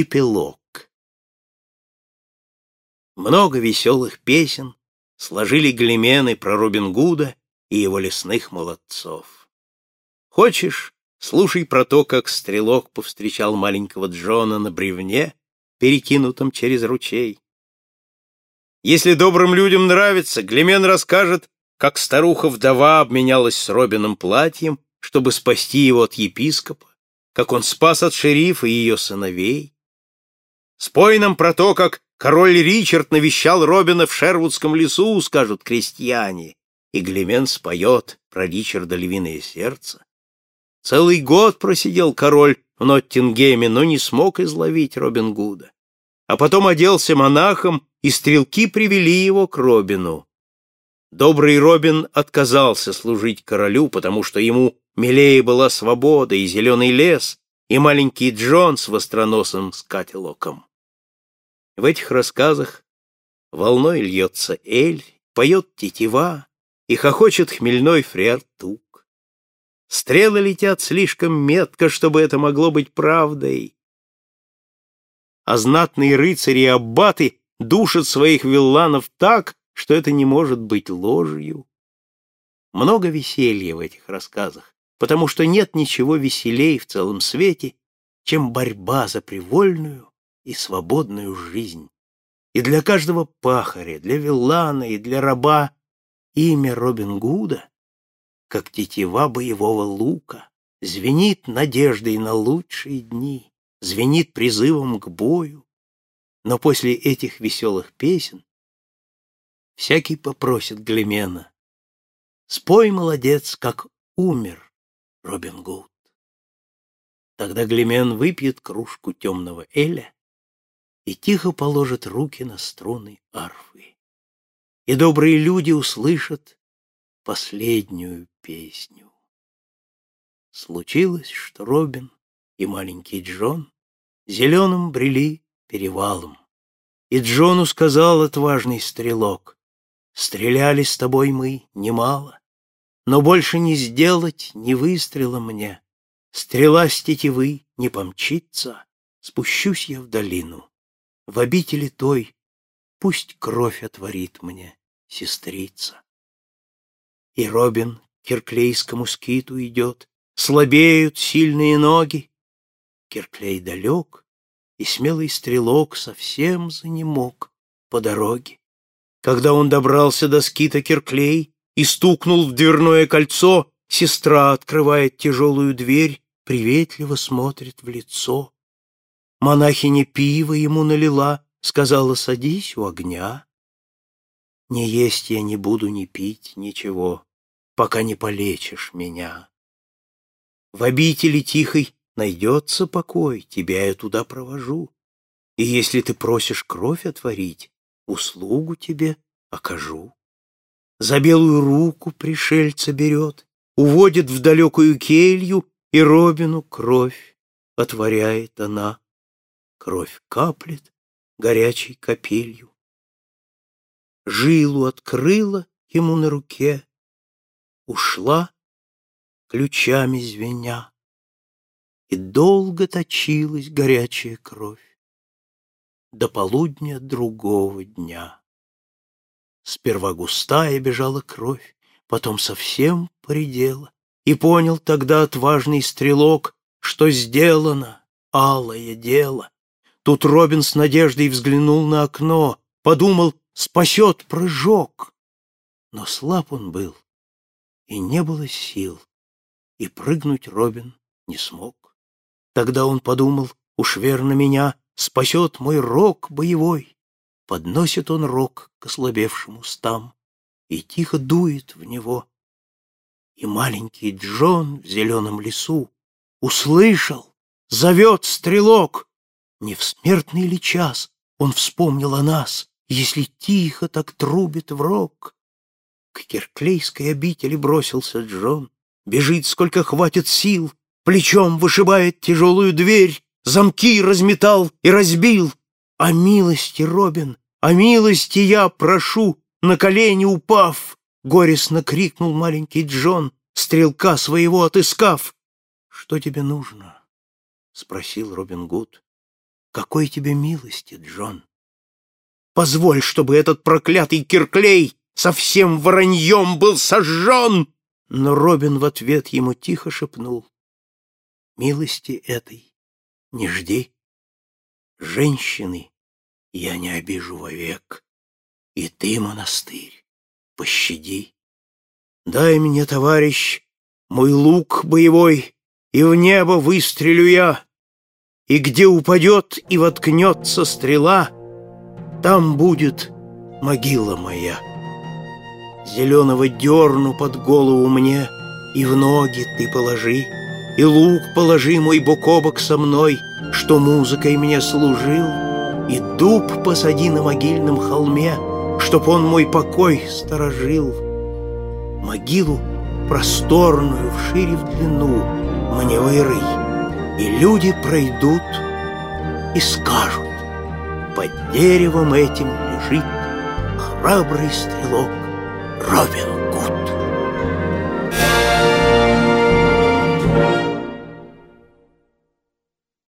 Эпилог Много веселых песен сложили глимены про Робин Гуда и его лесных молодцов. Хочешь, слушай про то, как стрелок повстречал маленького Джона на бревне, перекинутом через ручей. Если добрым людям нравится, Глемен расскажет, как старуха-вдова обменялась с Робином платьем, чтобы спасти его от епископа, как он спас от шерифа и ее сыновей. Спой нам про то, как король Ричард навещал Робина в Шервудском лесу, скажут крестьяне, и Глемен споет про Ричарда львиное сердце. Целый год просидел король в Ноттингеме, но не смог изловить Робин Гуда. А потом оделся монахом, и стрелки привели его к Робину. Добрый Робин отказался служить королю, потому что ему милее была свобода и зеленый лес, и маленький Джон с востроносым скателоком. В этих рассказах волной льется эль, поет тетива и хохочет хмельной фриартук. Стрелы летят слишком метко, чтобы это могло быть правдой. А знатные рыцари и аббаты душат своих вилланов так, что это не может быть ложью. Много веселья в этих рассказах, потому что нет ничего веселей в целом свете, чем борьба за привольную и свободную жизнь. И для каждого пахаря, для виллана и для раба имя Робин Гуда, как тетива боевого лука, звенит надеждой на лучшие дни, звенит призывом к бою. Но после этих веселых песен всякий попросит Глемена. Спой, молодец, как умер Робин Гуд. Тогда Глемен выпьет кружку темного эля и тихо положит руки на струны арфы. И добрые люди услышат последнюю песню. Случилось, что Робин и маленький Джон зеленым брели перевалом. И Джону сказал отважный стрелок, Стреляли с тобой мы немало, но больше не сделать ни выстрела мне. Стрела с тетивы не помчится, спущусь я в долину. В обители той пусть кровь отворит мне сестрица. И Робин к кирклейскому скиту идет, слабеют сильные ноги. Кирклей далек, и смелый стрелок совсем занемог по дороге. Когда он добрался до скита Кирклей и стукнул в дверное кольцо, сестра открывает тяжелую дверь, приветливо смотрит в лицо. Монахиня пиво ему налила, сказала, садись у огня. Не есть я не буду, не пить ничего, пока не полечишь меня. В обители тихой найдется покой, тебя я туда провожу. И если ты просишь кровь отворить, услугу тебе окажу. За белую руку пришельца берет, уводит в далекую келью, и Робину кровь отворяет она. Кровь каплет горячей капелью. Жилу открыла ему на руке, ушла, ключами звеня, и долго точилась горячая кровь до полудня другого дня. Сперва густая бежала кровь, потом совсем поредела, и понял тогда отважный стрелок, что сделано алое дело. Тут Робин с надеждой взглянул на окно, подумал, спасет прыжок. Но слаб он был, и не было сил, и прыгнуть Робин не смог. Тогда он подумал, уж верно меня спасет мой рог боевой. Подносит он рог к ослабевшим устам и тихо дует в него. И маленький Джон в зеленом лесу услышал, зовет стрелок. Не в смертный ли час он вспомнил о нас, если тихо так трубит в рог? К кирклейской обители бросился Джон, бежит, сколько хватит сил, плечом вышибает тяжелую дверь, замки разметал и разбил. О милости, Робин, о милости я прошу, на колени упав, горестно крикнул маленький Джон, стрелка своего отыскав. Что тебе нужно? спросил Робин Гуд. Какой тебе милости, Джон? Позволь, чтобы этот проклятый Кирклей совсем вороньем был сожжен!» Но Робин в ответ ему тихо шепнул. «Милости этой не жди. Женщины я не обижу вовек, и ты, монастырь, пощади. Дай мне, товарищ, мой лук боевой, и в небо выстрелю я, и где упадет и воткнется стрела, там будет могила моя. Зеленого дерну под голову мне, и в ноги ты положи, и лук положи мой бок о бок со мной, что музыкой мне служил, и дуб посади на могильном холме, чтоб он мой покой сторожил. Могилу просторную, вшире в длину, мне вырый, и люди пройдут и скажут, под деревом этим лежит храбрый стрелок Робин Гуд.